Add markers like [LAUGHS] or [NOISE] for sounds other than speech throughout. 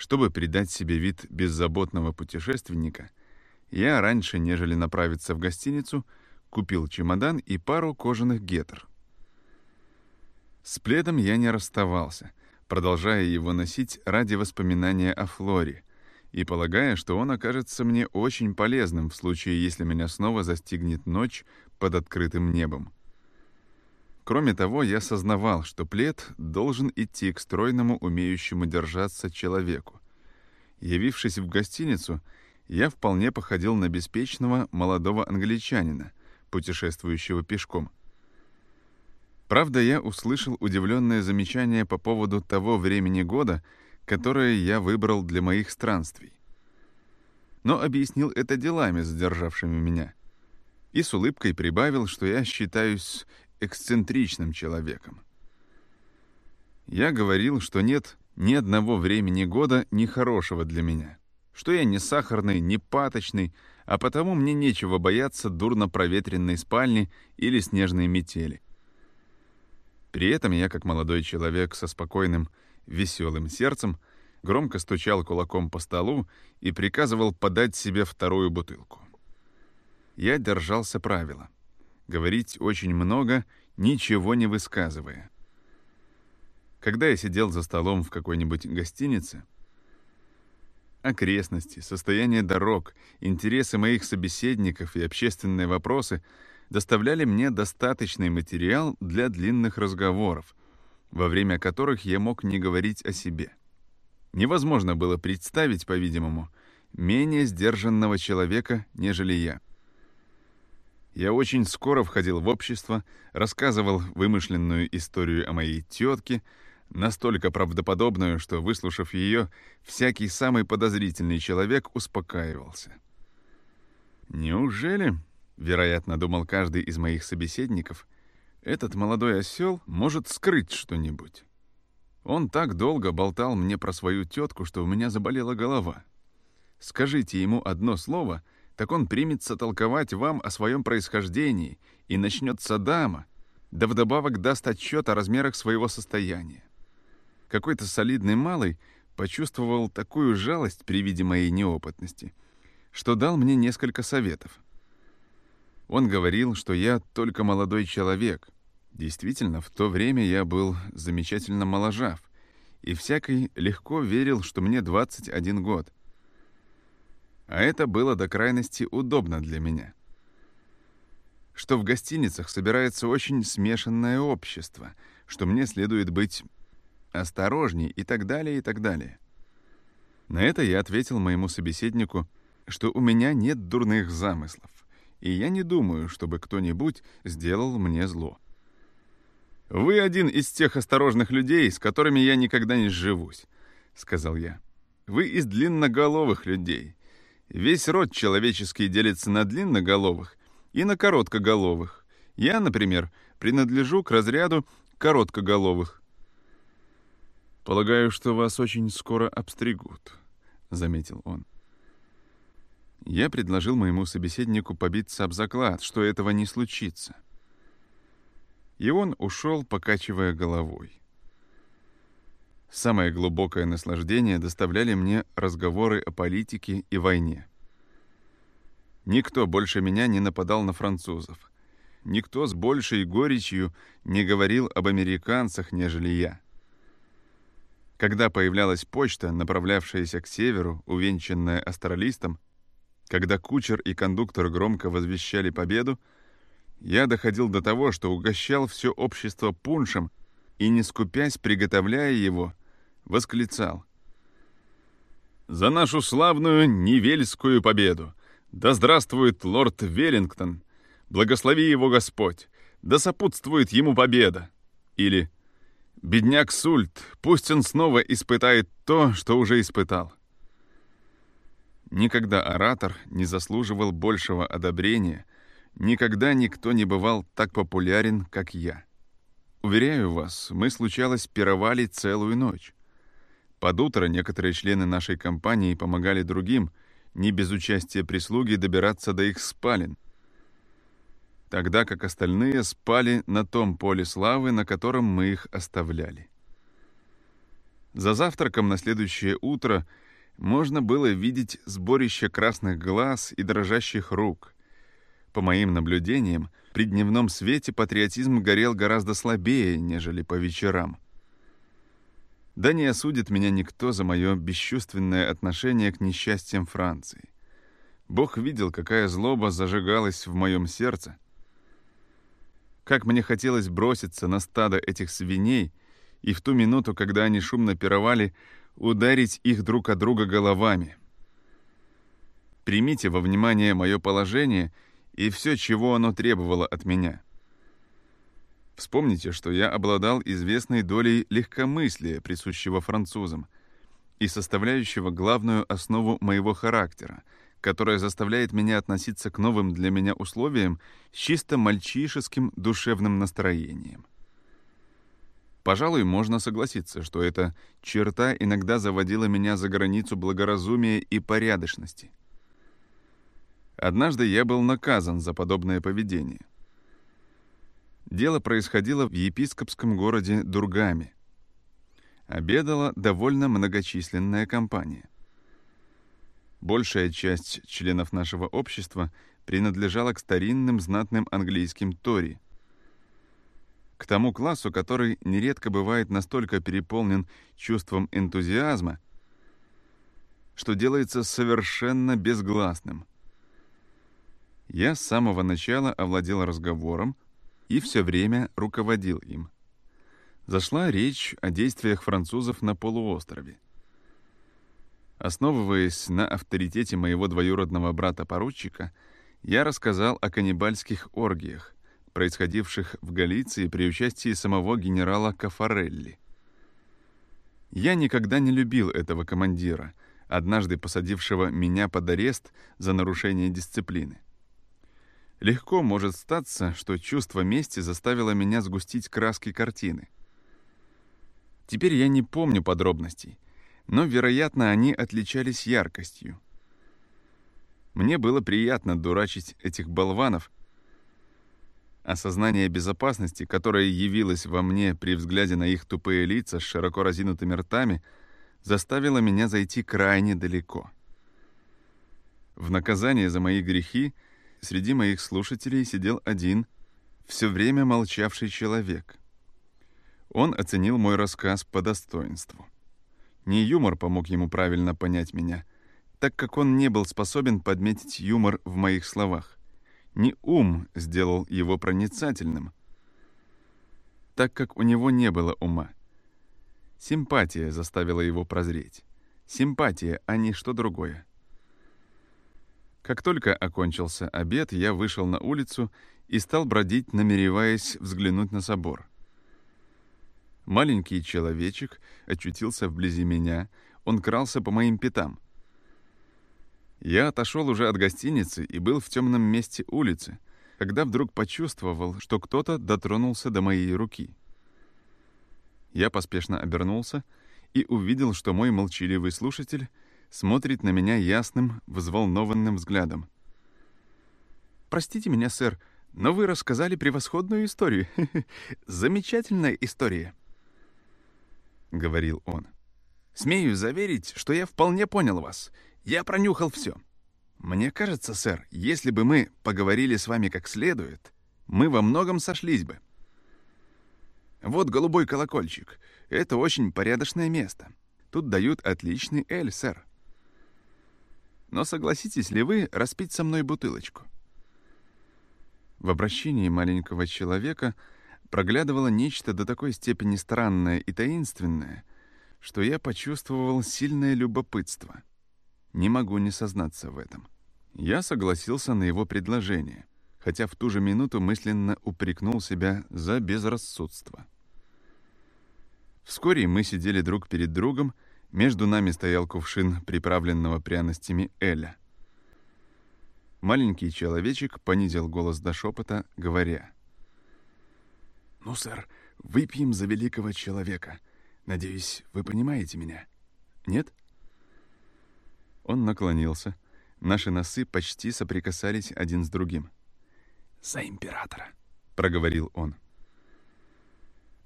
Чтобы придать себе вид беззаботного путешественника, я раньше, нежели направиться в гостиницу, купил чемодан и пару кожаных гетр. С пледом я не расставался, продолжая его носить ради воспоминания о Флоре и полагая, что он окажется мне очень полезным в случае, если меня снова застигнет ночь под открытым небом. Кроме того, я сознавал, что плед должен идти к стройному, умеющему держаться человеку. Явившись в гостиницу, я вполне походил на беспечного молодого англичанина, путешествующего пешком. Правда, я услышал удивленное замечание по поводу того времени года, которое я выбрал для моих странствий. Но объяснил это делами, задержавшими меня. И с улыбкой прибавил, что я считаюсь эксцентричным человеком. Я говорил, что нет ни одного времени года нехорошего для меня, что я не сахарный, не паточный, а потому мне нечего бояться дурно проветренной спальни или снежной метели. При этом я, как молодой человек со спокойным, веселым сердцем, громко стучал кулаком по столу и приказывал подать себе вторую бутылку. Я держался правила — говорить очень много, ничего не высказывая. Когда я сидел за столом в какой-нибудь гостинице, окрестности, состояние дорог, интересы моих собеседников и общественные вопросы доставляли мне достаточный материал для длинных разговоров, во время которых я мог не говорить о себе. Невозможно было представить, по-видимому, менее сдержанного человека, нежели я. Я очень скоро входил в общество, рассказывал вымышленную историю о моей тетке, настолько правдоподобную, что, выслушав ее, всякий самый подозрительный человек успокаивался. «Неужели?» — вероятно, думал каждый из моих собеседников. «Этот молодой осел может скрыть что-нибудь. Он так долго болтал мне про свою тетку, что у меня заболела голова. Скажите ему одно слово — так он примется толковать вам о своем происхождении и начнет с Адама, да вдобавок даст отчет о размерах своего состояния. Какой-то солидный малый почувствовал такую жалость при виде моей неопытности, что дал мне несколько советов. Он говорил, что я только молодой человек. Действительно, в то время я был замечательно моложав, и всякий легко верил, что мне 21 год — а это было до крайности удобно для меня. Что в гостиницах собирается очень смешанное общество, что мне следует быть осторожней и так далее, и так далее. На это я ответил моему собеседнику, что у меня нет дурных замыслов, и я не думаю, чтобы кто-нибудь сделал мне зло. «Вы один из тех осторожных людей, с которыми я никогда не сживусь», — сказал я. «Вы из длинноголовых людей, Весь род человеческий делится на длинноголовых и на короткоголовых. Я, например, принадлежу к разряду короткоголовых. «Полагаю, что вас очень скоро обстригут», — заметил он. Я предложил моему собеседнику побиться об заклад, что этого не случится. И он ушел, покачивая головой. Самое глубокое наслаждение доставляли мне разговоры о политике и войне. Никто больше меня не нападал на французов. Никто с большей горечью не говорил об американцах, нежели я. Когда появлялась почта, направлявшаяся к северу, увенчанная астролистом, когда кучер и кондуктор громко возвещали победу, я доходил до того, что угощал все общество пуншем и, не скупясь, приготовляя его, восклицал. «За нашу славную Невельскую победу! Да здравствует лорд Веллингтон! Благослови его Господь! Да сопутствует ему победа!» Или «Бедняк Сульт, пусть он снова испытает то, что уже испытал». Никогда оратор не заслуживал большего одобрения, никогда никто не бывал так популярен, как я. Уверяю вас, мы, случалось, пировали целую ночь. Под утро некоторые члены нашей компании помогали другим, не без участия прислуги, добираться до их спален, тогда как остальные спали на том поле славы, на котором мы их оставляли. За завтраком на следующее утро можно было видеть сборище красных глаз и дрожащих рук. По моим наблюдениям, при дневном свете патриотизм горел гораздо слабее, нежели по вечерам. Да не осудит меня никто за мое бесчувственное отношение к несчастьям Франции. Бог видел, какая злоба зажигалась в моем сердце. Как мне хотелось броситься на стадо этих свиней и в ту минуту, когда они шумно пировали, ударить их друг от друга головами. Примите во внимание мое положение и все, чего оно требовало от меня. Вспомните, что я обладал известной долей легкомыслия, присущего французам, и составляющего главную основу моего характера, которая заставляет меня относиться к новым для меня условиям с чисто мальчишеским душевным настроением. Пожалуй, можно согласиться, что эта черта иногда заводила меня за границу благоразумия и порядочности. Однажды я был наказан за подобное поведение. Дело происходило в епископском городе Дургаме. Обедала довольно многочисленная компания. Большая часть членов нашего общества принадлежала к старинным знатным английским тори — к тому классу, который нередко бывает настолько переполнен чувством энтузиазма, что делается совершенно безгласным. Я с самого начала овладел разговором и все время руководил им. Зашла речь о действиях французов на полуострове. Основываясь на авторитете моего двоюродного брата-поручика, я рассказал о каннибальских оргиях, происходивших в Галиции при участии самого генерала Кафарелли. Я никогда не любил этого командира, однажды посадившего меня под арест за нарушение дисциплины. Легко может статься, что чувство мести заставило меня сгустить краски картины. Теперь я не помню подробностей, но, вероятно, они отличались яркостью. Мне было приятно дурачить этих болванов, Осознание безопасности, которое явилось во мне при взгляде на их тупые лица с широко разинутыми ртами, заставило меня зайти крайне далеко. В наказание за мои грехи среди моих слушателей сидел один, все время молчавший человек. Он оценил мой рассказ по достоинству. Не юмор помог ему правильно понять меня, так как он не был способен подметить юмор в моих словах. Не ум сделал его проницательным, так как у него не было ума. Симпатия заставила его прозреть. Симпатия, а не что другое. Как только окончился обед, я вышел на улицу и стал бродить, намереваясь взглянуть на собор. Маленький человечек очутился вблизи меня, он крался по моим пятам — я отошел уже от гостиницы и был в темном месте улицы, когда вдруг почувствовал, что кто-то дотронулся до моей руки. Я поспешно обернулся и увидел, что мой молчаливый слушатель смотрит на меня ясным, взволнованным взглядом. «Простите меня, сэр, но вы рассказали превосходную историю. [LAUGHS] Замечательная история», — говорил он. «Смею заверить, что я вполне понял вас — я пронюхал все. Мне кажется, сэр, если бы мы поговорили с вами как следует, мы во многом сошлись бы. Вот голубой колокольчик. Это очень порядочное место. Тут дают отличный эль, сэр. Но согласитесь ли вы распить со мной бутылочку? В обращении маленького человека проглядывало нечто до такой степени странное и таинственное, что я почувствовал сильное любопытство — не могу не сознаться в этом. Я согласился на его предложение, хотя в ту же минуту мысленно упрекнул себя за безрассудство. Вскоре мы сидели друг перед другом, между нами стоял кувшин приправленного пряностями Эля. Маленький человечек понизил голос до шепота, говоря. «Ну, сэр, выпьем за великого человека. Надеюсь, вы понимаете меня? Нет?» Он наклонился. Наши носы почти соприкасались один с другим. «За императора!» — проговорил он.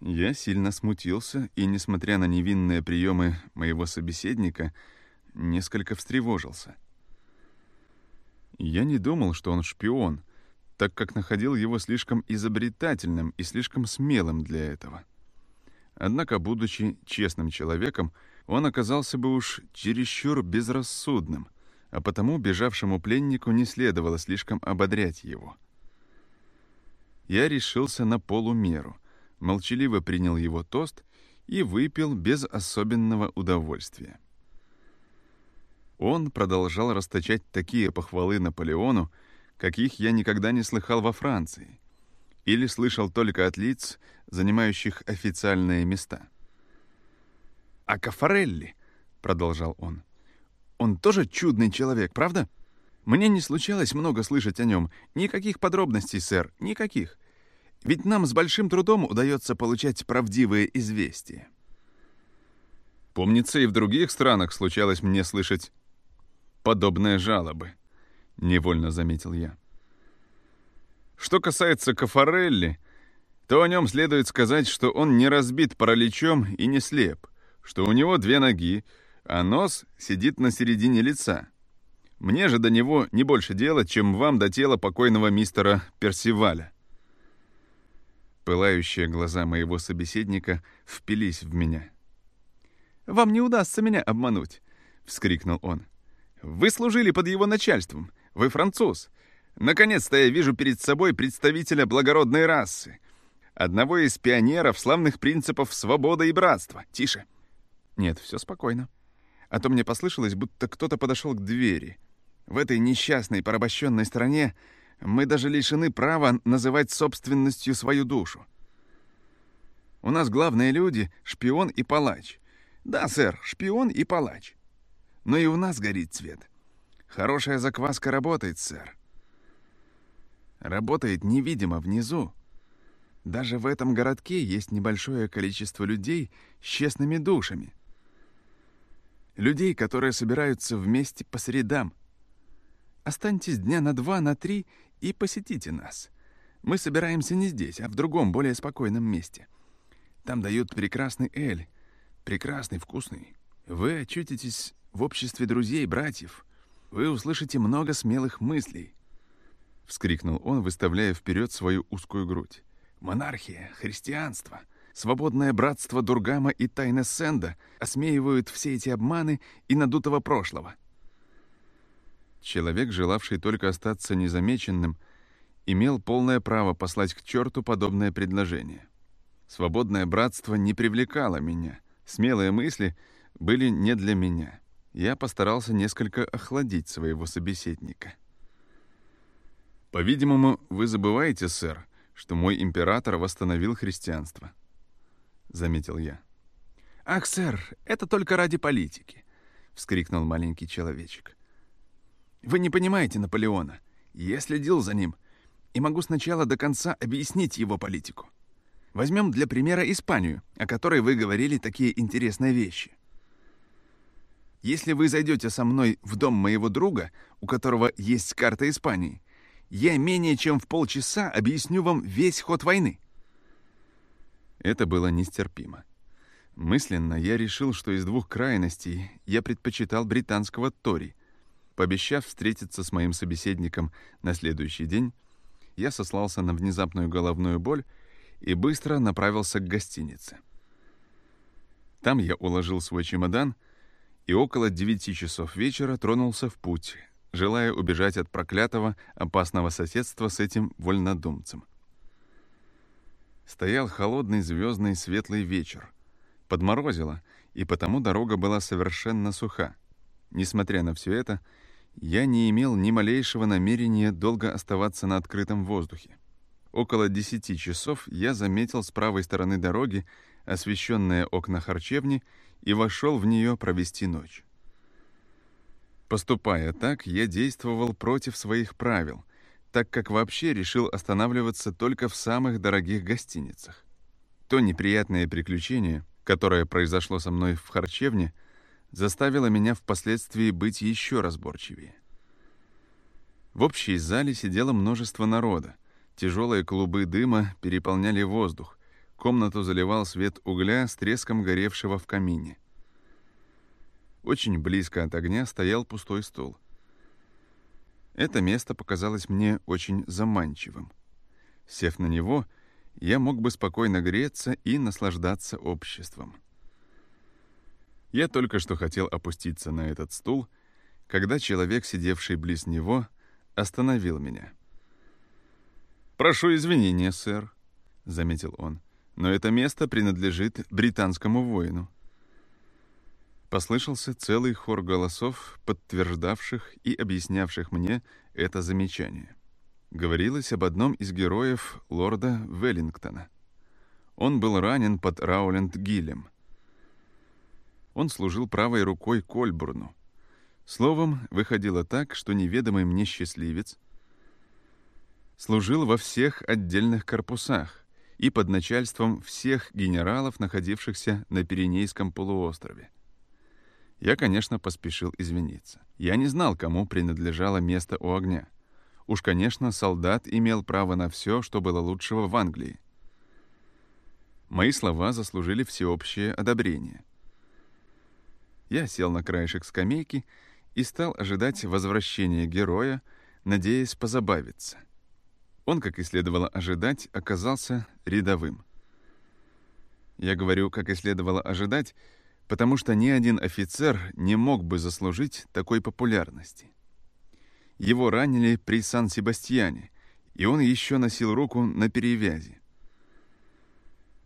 Я сильно смутился и, несмотря на невинные приемы моего собеседника, несколько встревожился. Я не думал, что он шпион, так как находил его слишком изобретательным и слишком смелым для этого. Однако, будучи честным человеком, он оказался бы уж чересчур безрассудным, а потому бежавшему пленнику не следовало слишком ободрять его. Я решился на полумеру, молчаливо принял его тост и выпил без особенного удовольствия. Он продолжал расточать такие похвалы Наполеону, каких я никогда не слыхал во Франции, или слышал только от лиц, занимающих официальные места. «А Кафарелли», — продолжал он, — «он тоже чудный человек, правда? Мне не случалось много слышать о нем. Никаких подробностей, сэр, никаких. Ведь нам с большим трудом удается получать правдивые известия». Помнится, и в других странах случалось мне слышать подобные жалобы, — невольно заметил я. Что касается Кафарелли, то о нем следует сказать, что он не разбит параличом и не слеп, что у него две ноги, а нос сидит на середине лица. Мне же до него не больше дела, чем вам до тела покойного мистера Персиваля. Пылающие глаза моего собеседника впились в меня. «Вам не удастся меня обмануть!» — вскрикнул он. «Вы служили под его начальством. Вы француз. Наконец-то я вижу перед собой представителя благородной расы. Одного из пионеров славных принципов свободы и братства. Тише. Нет, все спокойно. А то мне послышалось, будто кто-то подошел к двери. В этой несчастной, порабощенной стране мы даже лишены права называть собственностью свою душу. У нас главные люди — шпион и палач. Да, сэр, шпион и палач. Но и у нас горит цвет. Хорошая закваска работает, сэр работает невидимо внизу. Даже в этом городке есть небольшое количество людей с честными душами. Людей, которые собираются вместе по средам. Останьтесь дня на два, на три и посетите нас. Мы собираемся не здесь, а в другом, более спокойном месте. Там дают прекрасный эль, прекрасный, вкусный. Вы очутитесь в обществе друзей, братьев. Вы услышите много смелых мыслей. — вскрикнул он, выставляя вперед свою узкую грудь. «Монархия, христианство, свободное братство Дургама и Тайна Сенда осмеивают все эти обманы и надутого прошлого». Человек, желавший только остаться незамеченным, имел полное право послать к черту подобное предложение. Свободное братство не привлекало меня, смелые мысли были не для меня. Я постарался несколько охладить своего собеседника. «По-видимому, вы забываете, сэр, что мой император восстановил христианство», — заметил я. «Ах, сэр, это только ради политики», — вскрикнул маленький человечек. «Вы не понимаете Наполеона. Я следил за ним и могу сначала до конца объяснить его политику. Возьмем для примера Испанию, о которой вы говорили такие интересные вещи. Если вы зайдете со мной в дом моего друга, у которого есть карта Испании, я менее чем в полчаса объясню вам весь ход войны». Это было нестерпимо. Мысленно я решил, что из двух крайностей я предпочитал британского Тори. Пообещав встретиться с моим собеседником на следующий день, я сослался на внезапную головную боль и быстро направился к гостинице. Там я уложил свой чемодан и около девяти часов вечера тронулся в путь, желая убежать от проклятого, опасного соседства с этим вольнодумцем. Стоял холодный, звездный, светлый вечер. Подморозило, и потому дорога была совершенно суха. Несмотря на все это, я не имел ни малейшего намерения долго оставаться на открытом воздухе. Около десяти часов я заметил с правой стороны дороги освещенные окна харчевни и вошел в нее провести ночь. Поступая так, я действовал против своих правил, так как вообще решил останавливаться только в самых дорогих гостиницах. То неприятное приключение, которое произошло со мной в харчевне, заставило меня впоследствии быть еще разборчивее. В общей зале сидело множество народа. Тяжелые клубы дыма переполняли воздух. комнату заливал свет угля с треском горевшего в камине. Очень близко от огня стоял пустой стол. Это место показалось мне очень заманчивым. Сев на него, я мог бы спокойно греться и наслаждаться обществом. Я только что хотел опуститься на этот стул, когда человек, сидевший близ него, остановил меня. «Прошу извинения, сэр», — заметил он, — «но это место принадлежит британскому воину». Послышался целый хор голосов, подтверждавших и объяснявших мне это замечание. Говорилось об одном из героев лорда Веллингтона. Он был ранен под Рауленд-Гиллем. Он служил правой рукой Кольбурну. Словом, выходило так, что неведомый мне счастливец служил во всех отдельных корпусах и под начальством всех генералов, находившихся на Пиренейском полуострове. Я, конечно, поспешил извиниться. Я не знал, кому принадлежало место у огня. Уж, конечно, солдат имел право на все, что было лучшего в Англии. Мои слова заслужили всеобщее одобрение. Я сел на краешек скамейки и стал ожидать возвращения героя, надеясь позабавиться. Он, как и следовало ожидать, оказался рядовым. Я говорю, как и следовало ожидать, потому что ни один офицер не мог бы заслужить такой популярности. Его ранили при Сан-Себастьяне, и он еще носил руку на перевязи.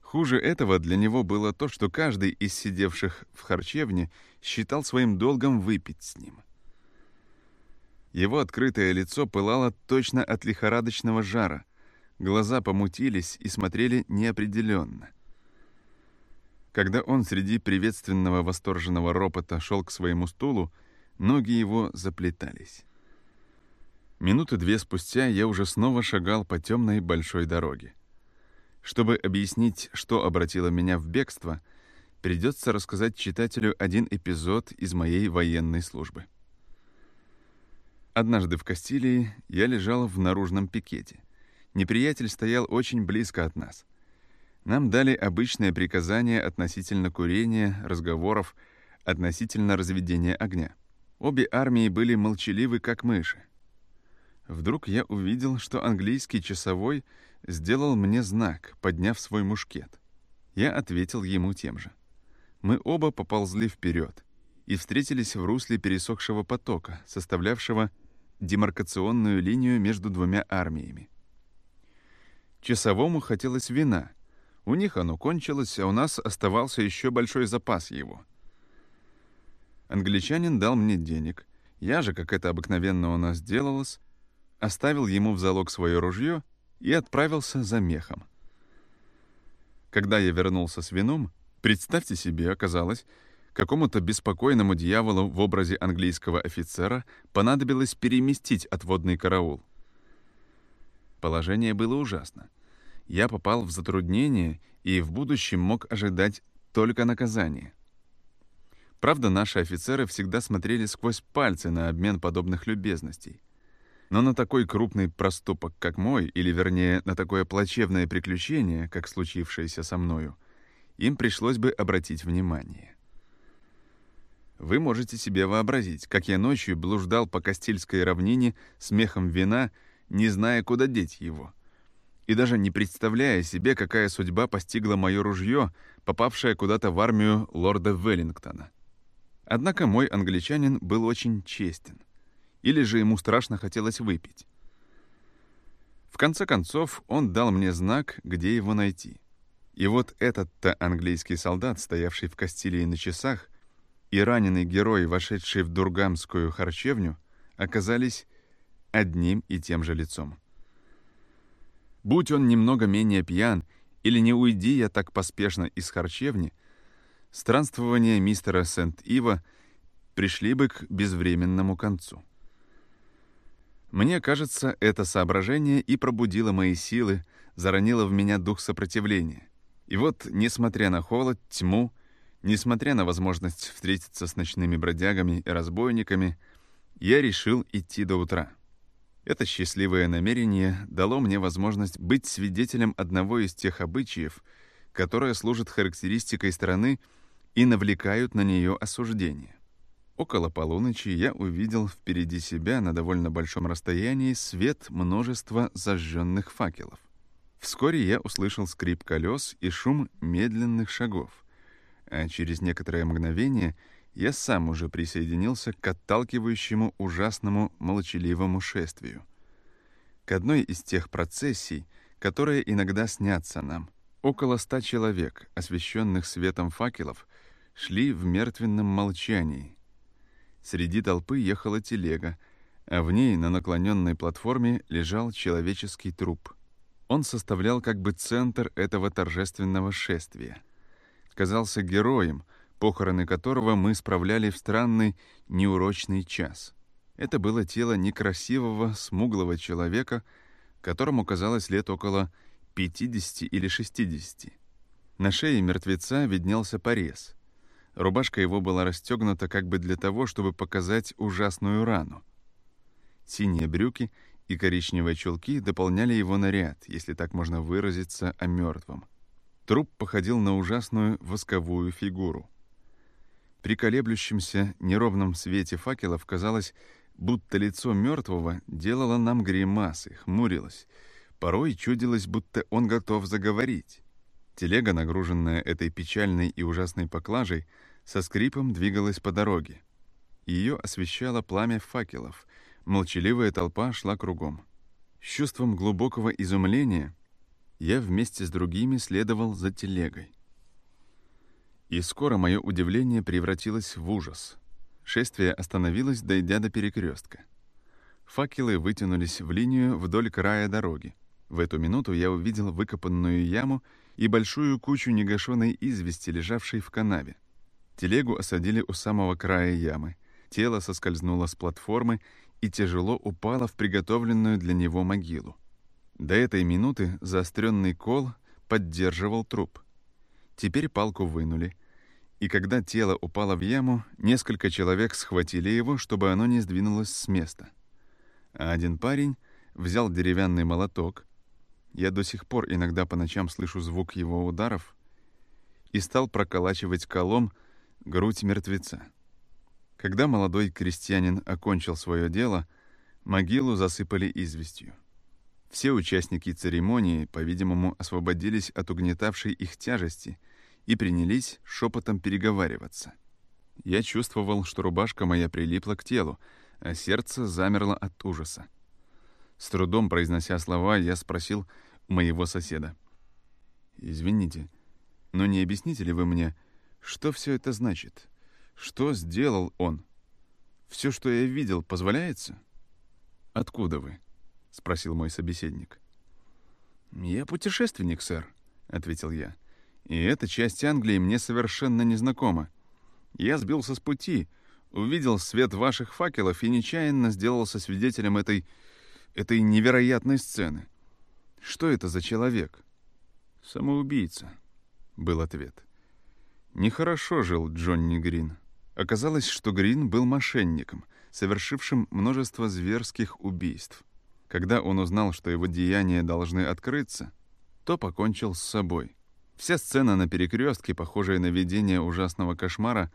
Хуже этого для него было то, что каждый из сидевших в харчевне считал своим долгом выпить с ним. Его открытое лицо пылало точно от лихорадочного жара, глаза помутились и смотрели неопределенно. Когда он среди приветственного восторженного ропота шел к своему стулу, ноги его заплетались. Минуты две спустя я уже снова шагал по темной большой дороге. Чтобы объяснить, что обратило меня в бегство, придется рассказать читателю один эпизод из моей военной службы. Однажды в Кастилии я лежал в наружном пикете. Неприятель стоял очень близко от нас. Нам дали обычное приказание относительно курения, разговоров, относительно разведения огня. Обе армии были молчаливы, как мыши. Вдруг я увидел, что английский часовой сделал мне знак, подняв свой мушкет. Я ответил ему тем же. Мы оба поползли вперед и встретились в русле пересохшего потока, составлявшего демаркационную линию между двумя армиями. Часовому хотелось вина — у них оно кончилось, а у нас оставался еще большой запас его. Англичанин дал мне денег. Я же, как это обыкновенно у нас делалось, оставил ему в залог свое ружье и отправился за мехом. Когда я вернулся с вином, представьте себе, оказалось, какому-то беспокойному дьяволу в образе английского офицера понадобилось переместить отводный караул. Положение было ужасно я попал в затруднение и в будущем мог ожидать только наказания. Правда, наши офицеры всегда смотрели сквозь пальцы на обмен подобных любезностей. Но на такой крупный проступок, как мой, или вернее, на такое плачевное приключение, как случившееся со мною, им пришлось бы обратить внимание. Вы можете себе вообразить, как я ночью блуждал по Кастильской равнине с мехом вина, не зная, куда деть его — и даже не представляя себе, какая судьба постигла мое ружье, попавшее куда-то в армию лорда Веллингтона. Однако мой англичанин был очень честен. Или же ему страшно хотелось выпить. В конце концов, он дал мне знак, где его найти. И вот этот-то английский солдат, стоявший в Кастилии на часах, и раненый герой, вошедший в Дургамскую харчевню, оказались одним и тем же лицом. Будь он немного менее пьян, или не уйди я так поспешно из харчевни, странствования мистера Сент-Ива пришли бы к безвременному концу. Мне кажется, это соображение и пробудило мои силы, заронило в меня дух сопротивления. И вот, несмотря на холод, тьму, несмотря на возможность встретиться с ночными бродягами и разбойниками, я решил идти до утра. Это счастливое намерение дало мне возможность быть свидетелем одного из тех обычаев, которые служат характеристикой страны и навлекают на нее осуждение. Около полуночи я увидел впереди себя на довольно большом расстоянии свет множества зажженных факелов. Вскоре я услышал скрип колес и шум медленных шагов, а через некоторое мгновение я сам уже присоединился к отталкивающему ужасному молчаливому шествию, к одной из тех процессий, которые иногда снятся нам. Около ста человек, освещенных светом факелов, шли в мертвенном молчании. Среди толпы ехала телега, а в ней на наклоненной платформе лежал человеческий труп — он составлял как бы центр этого торжественного шествия. Казался героем, похороны которого мы справляли в странный, неурочный час. Это было тело некрасивого, смуглого человека, которому казалось лет около 50 или 60. На шее мертвеца виднелся порез. Рубашка его была расстегнута как бы для того, чтобы показать ужасную рану. Синие брюки — и коричневые чулки дополняли его наряд, если так можно выразиться о мертвом. Труп походил на ужасную восковую фигуру. При колеблющемся неровном свете факелов казалось, будто лицо мертвого делало нам гримасы, хмурилось. Порой чудилось, будто он готов заговорить. Телега, нагруженная этой печальной и ужасной поклажей, со скрипом двигалась по дороге. Ее освещало пламя факелов, Молчаливая толпа шла кругом. С чувством глубокого изумления я вместе с другими следовал за телегой. И скоро мое удивление превратилось в ужас. Шествие остановилось, дойдя до перекрестка. Факелы вытянулись в линию вдоль края дороги. В эту минуту я увидел выкопанную яму и большую кучу негашенной извести, лежавшей в канаве. Телегу осадили у самого края ямы. Тело соскользнуло с платформы и тяжело упала в приготовленную для него могилу. До этой минуты заостренный кол поддерживал труп. Теперь палку вынули, и когда тело упало в яму, несколько человек схватили его, чтобы оно не сдвинулось с места. А один парень взял деревянный молоток, я до сих пор иногда по ночам слышу звук его ударов, и стал проколачивать колом грудь мертвеца. Когда молодой крестьянин окончил свое дело, могилу засыпали известью. Все участники церемонии, по-видимому, освободились от угнетавшей их тяжести и принялись шепотом переговариваться. Я чувствовал, что рубашка моя прилипла к телу, а сердце замерло от ужаса. С трудом произнося слова, я спросил моего соседа. «Извините, но не объясните ли вы мне, что все это значит?» Что сделал он? Все, что я видел, позволяется? Откуда вы? Спросил мой собеседник. Я путешественник, сэр, ответил я. И эта часть Англии мне совершенно незнакома. Я сбился с пути, увидел свет ваших факелов и нечаянно сделался свидетелем этой... этой невероятной сцены. Что это за человек? Самоубийца, был ответ. Нехорошо жил Джонни Грин. Оказалось, что Грин был мошенником, совершившим множество зверских убийств. Когда он узнал, что его деяния должны открыться, то покончил с собой. Вся сцена на перекрестке, похожая на видение ужасного кошмара,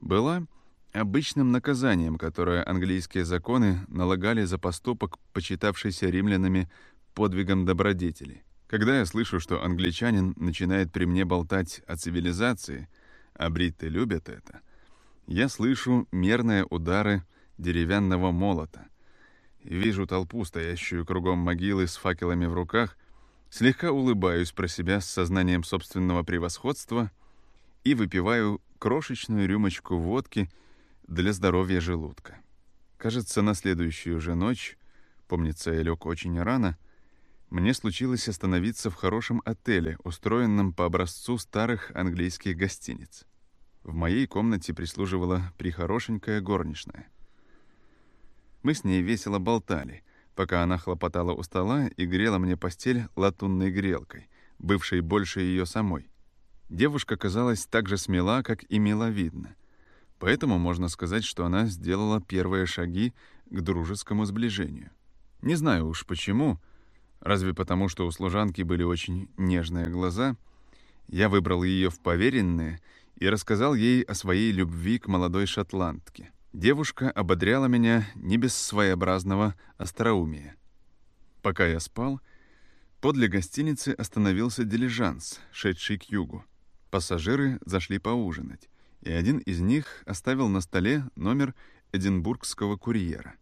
была обычным наказанием, которое английские законы налагали за поступок, почитавшийся римлянами подвигом добродетели. Когда я слышу, что англичанин начинает при мне болтать о цивилизации, а бритты любят это — я слышу мерные удары деревянного молота. Вижу толпу, стоящую кругом могилы с факелами в руках, слегка улыбаюсь про себя с сознанием собственного превосходства и выпиваю крошечную рюмочку водки для здоровья желудка. Кажется, на следующую же ночь, помнится, я лег очень рано, мне случилось остановиться в хорошем отеле, устроенном по образцу старых английских гостиниц. В моей комнате прислуживала прихорошенькая горничная. Мы с ней весело болтали, пока она хлопотала у стола и грела мне постель латунной грелкой, бывшей больше ее самой. Девушка казалась так же смела, как и миловидна. Поэтому можно сказать, что она сделала первые шаги к дружескому сближению. Не знаю уж почему, разве потому, что у служанки были очень нежные глаза — Я выбрал ее в поверенные и рассказал ей о своей любви к молодой шотландке. Девушка ободряла меня не без своеобразного остроумия. Пока я спал, подле гостиницы остановился дилижанс, шедший к югу. Пассажиры зашли поужинать, и один из них оставил на столе номер Эдинбургского курьера.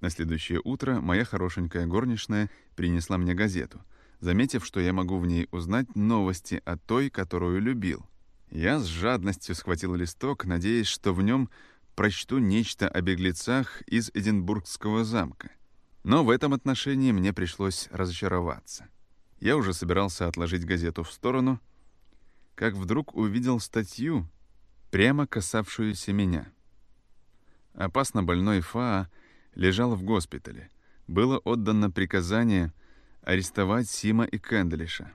На следующее утро моя хорошенькая горничная принесла мне газету, заметив, что я могу в ней узнать новости о той, которую любил. Я с жадностью схватил листок, надеясь, что в нем прочту нечто о беглецах из Эдинбургского замка. Но в этом отношении мне пришлось разочароваться. Я уже собирался отложить газету в сторону, как вдруг увидел статью, прямо касавшуюся меня. Опасно больной Фаа лежал в госпитале. Было отдано приказание арестовать Сима и Кэндлиша.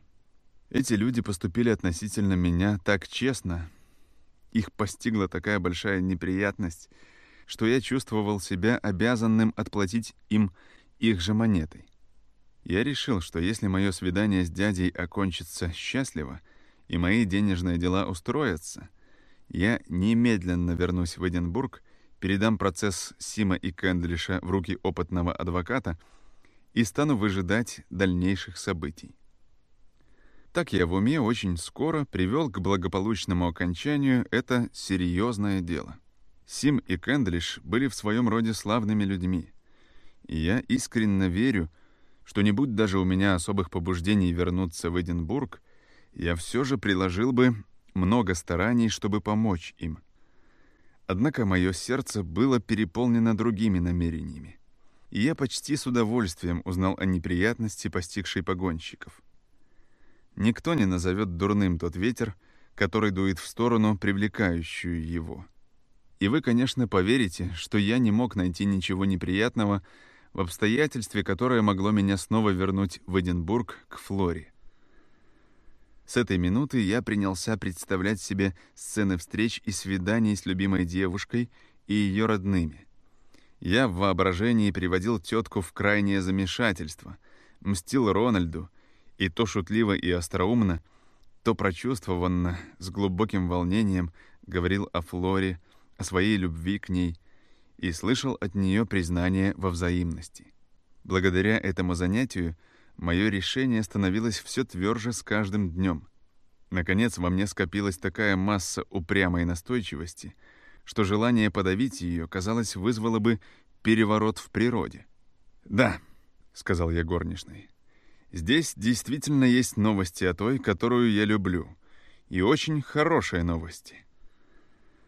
Эти люди поступили относительно меня так честно, их постигла такая большая неприятность, что я чувствовал себя обязанным отплатить им их же монетой. Я решил, что если мое свидание с дядей окончится счастливо и мои денежные дела устроятся, я немедленно вернусь в Эдинбург, передам процесс Сима и Кэндлиша в руки опытного адвоката и стану выжидать дальнейших событий. Так я в уме очень скоро привел к благополучному окончанию это серьезное дело. Сим и Кэндлиш были в своем роде славными людьми. И я искренне верю, что не будь даже у меня особых побуждений вернуться в Эдинбург, я все же приложил бы много стараний, чтобы помочь им. Однако мое сердце было переполнено другими намерениями. И я почти с удовольствием узнал о неприятности, постигшей погонщиков. Никто не назовет дурным тот ветер, который дует в сторону, привлекающую его. И вы, конечно, поверите, что я не мог найти ничего неприятного в обстоятельстве, которое могло меня снова вернуть в Эдинбург к Флоре. С этой минуты я принялся представлять себе сцены встреч и свиданий с любимой девушкой и ее родными. Я в воображении приводил тетку в крайнее замешательство, мстил Рональду и то шутливо и остроумно, то прочувствованно, с глубоким волнением говорил о Флоре, о своей любви к ней и слышал от нее признание во взаимности. Благодаря этому занятию мое решение становилось все тверже с каждым днем. Наконец, во мне скопилась такая масса упрямой настойчивости, что желание подавить ее, казалось, вызвало бы переворот в природе. «Да», — сказал я горничной, Здесь действительно есть новости о той, которую я люблю. И очень хорошие новости.